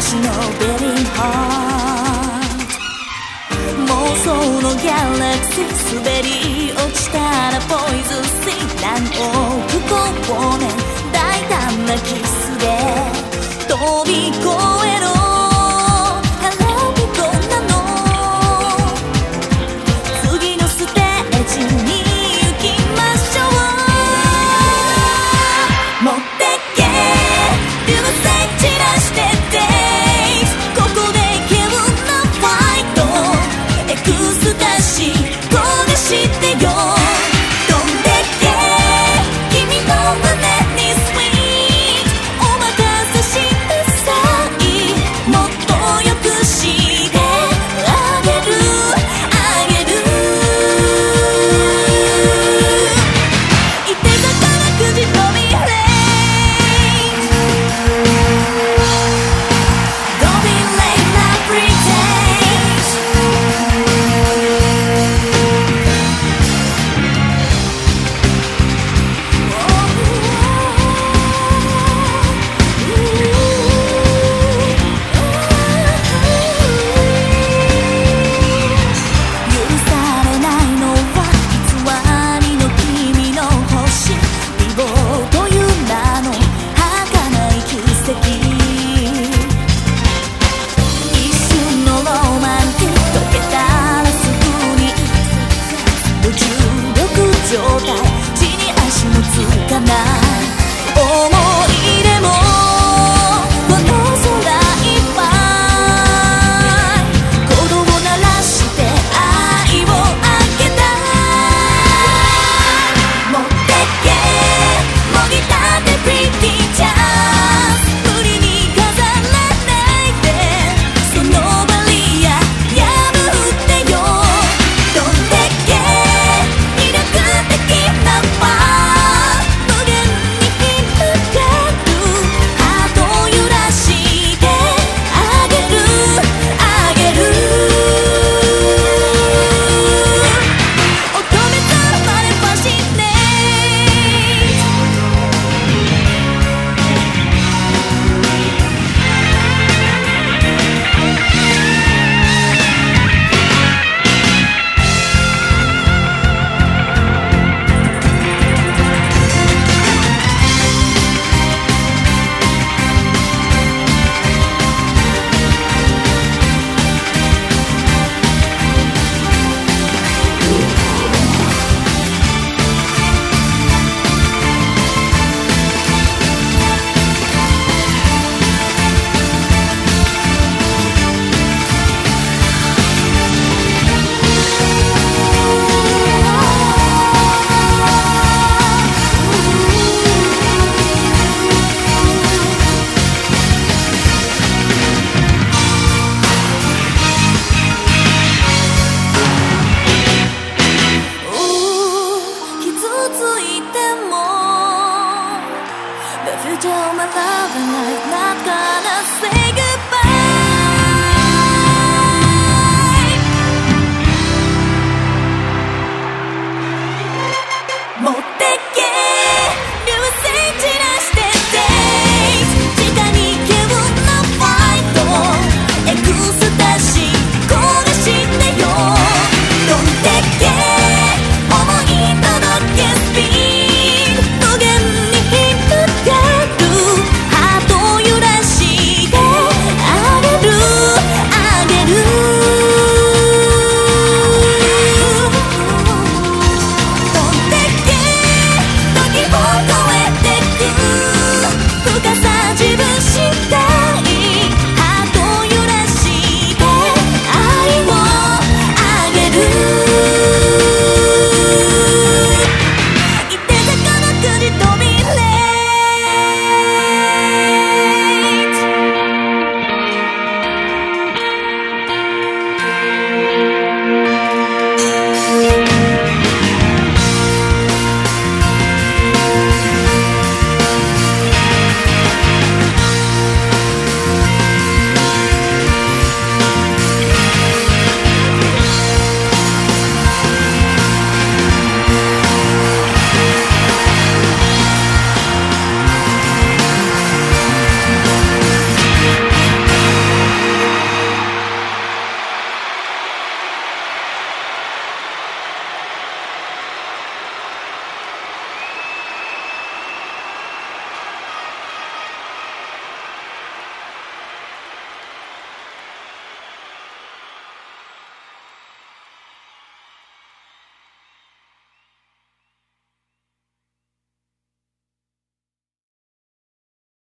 私のベリンハート。妄想のギャラクシー滑り落ちたらポイズンシーランを不幸をね The future of my love and life gone